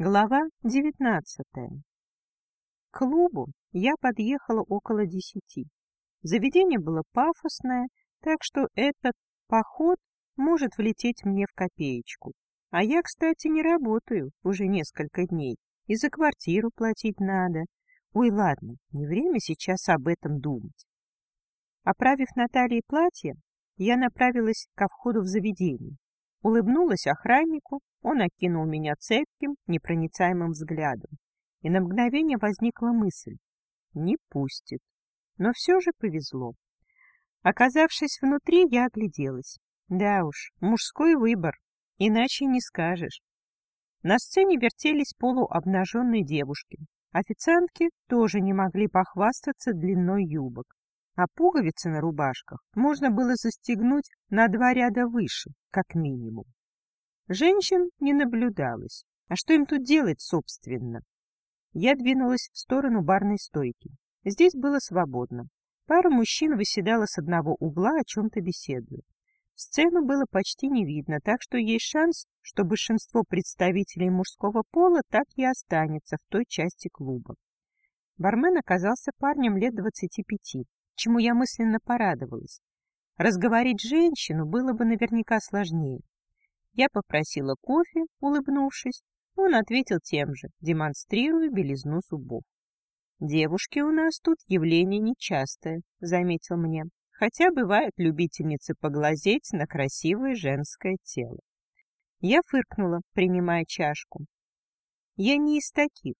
Глава девятнадцатая. К клубу я подъехала около десяти. Заведение было пафосное, так что этот поход может влететь мне в копеечку. А я, кстати, не работаю уже несколько дней, и за квартиру платить надо. Ой, ладно, не время сейчас об этом думать. Оправив Наталье платье, я направилась ко входу в заведение. Улыбнулась охраннику, он окинул меня цепким, непроницаемым взглядом. И на мгновение возникла мысль — не пустит. Но все же повезло. Оказавшись внутри, я огляделась. Да уж, мужской выбор, иначе не скажешь. На сцене вертелись полуобнаженные девушки. Официантки тоже не могли похвастаться длиной юбок, а пуговицы на рубашках можно было застегнуть на два ряда выше, как минимум. Женщин не наблюдалось. А что им тут делать, собственно? Я двинулась в сторону барной стойки. Здесь было свободно. Пара мужчин выседала с одного угла, о чем-то беседуя. Сцену было почти не видно, так что есть шанс, что большинство представителей мужского пола так и останется в той части клуба. Бармен оказался парнем лет двадцати пяти, чему я мысленно порадовалась. Разговорить женщину было бы наверняка сложнее. Я попросила кофе, улыбнувшись. Он ответил тем же, демонстрируя белизну зубов. «Девушки у нас тут явление нечастое», — заметил мне, хотя бывают любительницы поглазеть на красивое женское тело. Я фыркнула, принимая чашку. Я не из таких.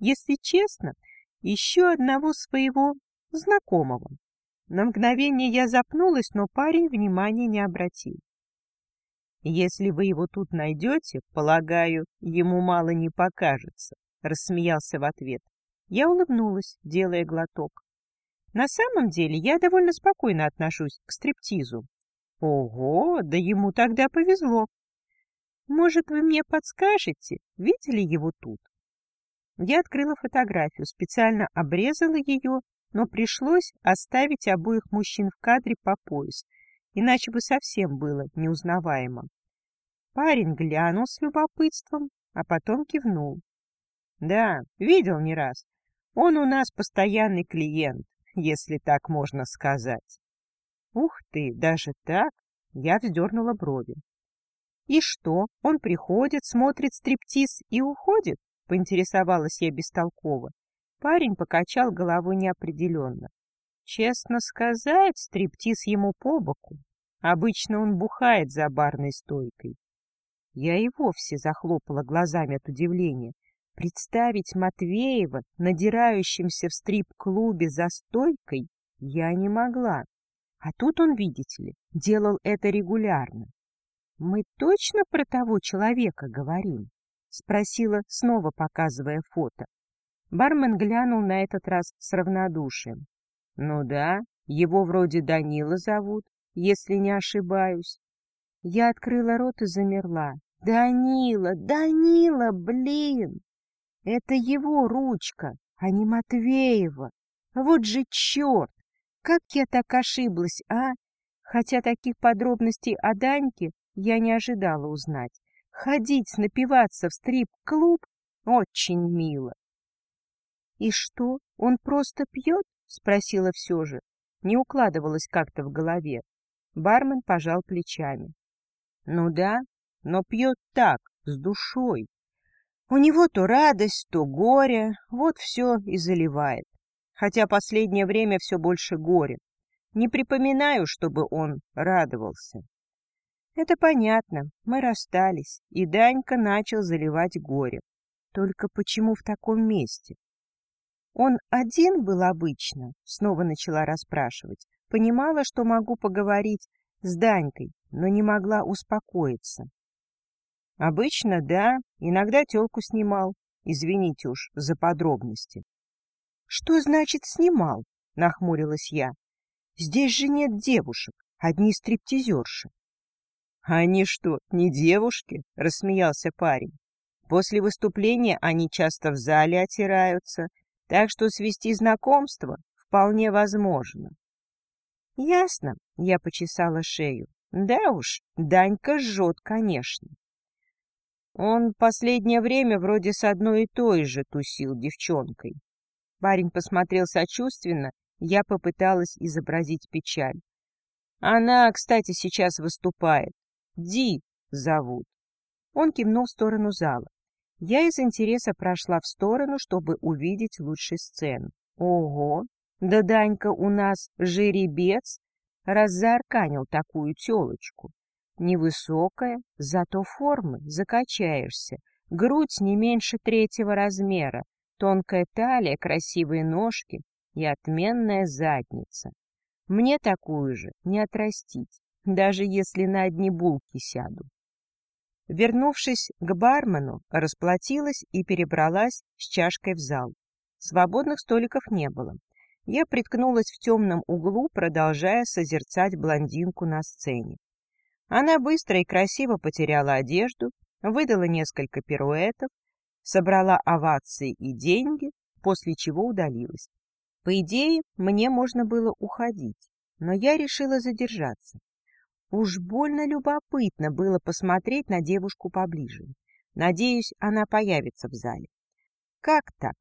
Если честно, еще одного своего знакомого. На мгновение я запнулась, но парень внимания не обратил. «Если вы его тут найдете, полагаю, ему мало не покажется», — рассмеялся в ответ. Я улыбнулась, делая глоток. На самом деле я довольно спокойно отношусь к стриптизу. Ого, да ему тогда повезло. Может, вы мне подскажете, видели его тут? Я открыла фотографию, специально обрезала ее, но пришлось оставить обоих мужчин в кадре по пояс, иначе бы совсем было неузнаваемо. Парень глянул с любопытством, а потом кивнул. Да, видел не раз. Он у нас постоянный клиент, если так можно сказать. Ух ты, даже так? Я вздернула брови. И что, он приходит, смотрит стриптиз и уходит? Поинтересовалась я бестолково. Парень покачал головой неопределенно. Честно сказать, стриптиз ему по боку. Обычно он бухает за барной стойкой. Я и вовсе захлопала глазами от удивления. Представить Матвеева, надирающимся в стрип-клубе за стойкой, я не могла. А тут он, видите ли, делал это регулярно. «Мы точно про того человека говорим?» — спросила, снова показывая фото. Бармен глянул на этот раз с равнодушием. «Ну да, его вроде Данила зовут, если не ошибаюсь». Я открыла рот и замерла. «Данила, Данила, блин! Это его ручка, а не Матвеева. Вот же черт! Как я так ошиблась, а? Хотя таких подробностей о Даньке я не ожидала узнать. Ходить, напиваться в стрип-клуб очень мило. «И что, он просто пьет?» — спросила все же. Не укладывалось как-то в голове. Бармен пожал плечами. «Ну да, но пьет так, с душой. У него то радость, то горе, вот все и заливает. Хотя последнее время все больше горе. Не припоминаю, чтобы он радовался. Это понятно, мы расстались, и Данька начал заливать горе. Только почему в таком месте? Он один был обычно, снова начала расспрашивать. Понимала, что могу поговорить с Данькой, но не могла успокоиться. Обычно, да, иногда телку снимал. Извините уж за подробности. Что значит снимал? Нахмурилась я. Здесь же нет девушек, одни стриптизерши. Они что, не девушки? Рассмеялся парень. После выступления они часто в зале отираются, так что свести знакомство вполне возможно. Ясно, я почесала шею. Да уж, Данька жжет, конечно. Он последнее время вроде с одной и той же тусил девчонкой. Парень посмотрел сочувственно, я попыталась изобразить печаль. Она, кстати, сейчас выступает. Ди зовут. Он кивнул в сторону зала. Я из интереса прошла в сторону, чтобы увидеть лучшую сцену. Ого, да Данька у нас жеребец, раз заарканил такую телочку. Невысокая, зато формы, закачаешься. Грудь не меньше третьего размера, тонкая талия, красивые ножки и отменная задница. Мне такую же не отрастить, даже если на одни булки сяду. Вернувшись к бармену, расплатилась и перебралась с чашкой в зал. Свободных столиков не было. Я приткнулась в темном углу, продолжая созерцать блондинку на сцене. Она быстро и красиво потеряла одежду, выдала несколько пируэтов, собрала овации и деньги, после чего удалилась. По идее, мне можно было уходить, но я решила задержаться. Уж больно любопытно было посмотреть на девушку поближе. Надеюсь, она появится в зале. Как так?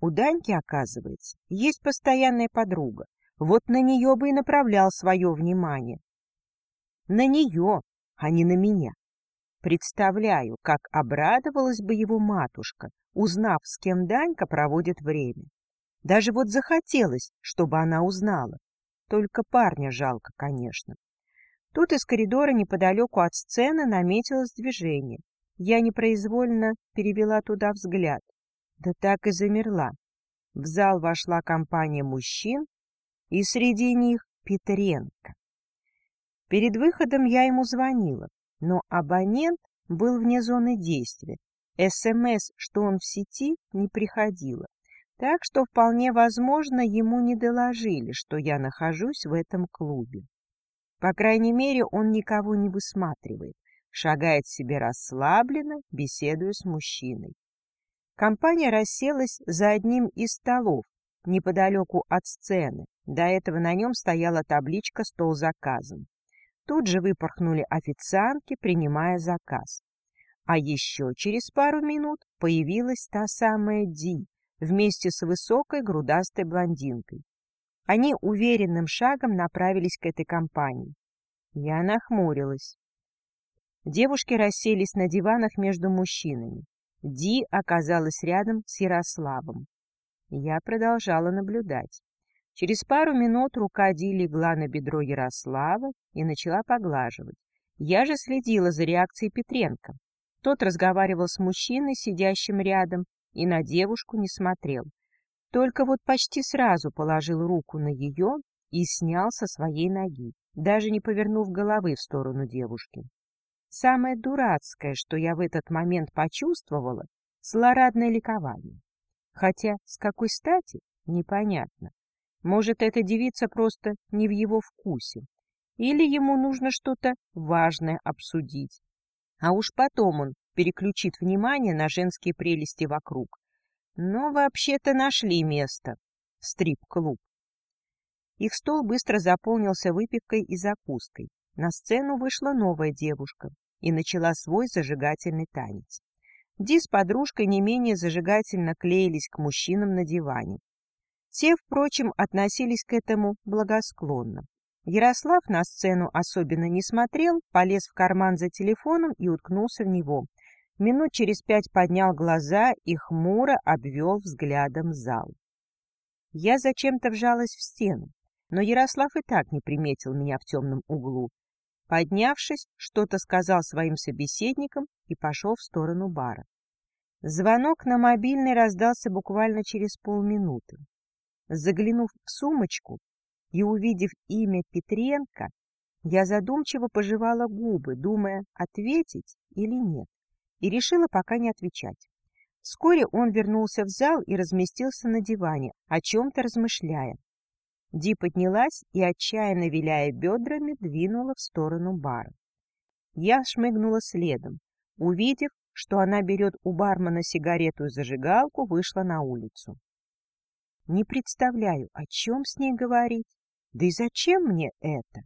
У Даньки, оказывается, есть постоянная подруга. Вот на нее бы и направлял свое внимание. На нее, а не на меня. Представляю, как обрадовалась бы его матушка, узнав, с кем Данька проводит время. Даже вот захотелось, чтобы она узнала. Только парня жалко, конечно. Тут из коридора неподалеку от сцены наметилось движение. Я непроизвольно перевела туда взгляд. Да так и замерла. В зал вошла компания мужчин, и среди них Петренко. Перед выходом я ему звонила, но абонент был вне зоны действия. СМС, что он в сети, не приходило. Так что вполне возможно, ему не доложили, что я нахожусь в этом клубе. По крайней мере, он никого не высматривает, шагает себе расслабленно, беседуя с мужчиной. Компания расселась за одним из столов, неподалеку от сцены. До этого на нем стояла табличка «Стол заказан». Тут же выпорхнули официантки, принимая заказ. А еще через пару минут появилась та самая Ди вместе с высокой грудастой блондинкой. Они уверенным шагом направились к этой компании. Я нахмурилась. Девушки расселись на диванах между мужчинами. Ди оказалась рядом с Ярославом. Я продолжала наблюдать. Через пару минут рука Ди легла на бедро Ярослава и начала поглаживать. Я же следила за реакцией Петренко. Тот разговаривал с мужчиной, сидящим рядом, и на девушку не смотрел. Только вот почти сразу положил руку на ее и снял со своей ноги, даже не повернув головы в сторону девушки. Самое дурацкое, что я в этот момент почувствовала, злорадное ликование. Хотя с какой стати, непонятно. Может, эта девица просто не в его вкусе, или ему нужно что-то важное обсудить. А уж потом он переключит внимание на женские прелести вокруг. Но вообще-то нашли место. Стрип-клуб. Их стол быстро заполнился выпивкой и закуской. На сцену вышла новая девушка и начала свой зажигательный танец. Ди с подружкой не менее зажигательно клеились к мужчинам на диване. Те, впрочем, относились к этому благосклонно. Ярослав на сцену особенно не смотрел, полез в карман за телефоном и уткнулся в него. Минут через пять поднял глаза и хмуро обвел взглядом зал. Я зачем-то вжалась в стену, но Ярослав и так не приметил меня в темном углу. Поднявшись, что-то сказал своим собеседникам и пошел в сторону бара. Звонок на мобильный раздался буквально через полминуты. Заглянув в сумочку и увидев имя Петренко, я задумчиво пожевала губы, думая, ответить или нет, и решила пока не отвечать. Вскоре он вернулся в зал и разместился на диване, о чем-то размышляя. Ди поднялась и, отчаянно виляя бедрами, двинула в сторону бара. Я шмыгнула следом. Увидев, что она берет у бармена сигарету и зажигалку, вышла на улицу. Не представляю, о чем с ней говорить. Да и зачем мне это?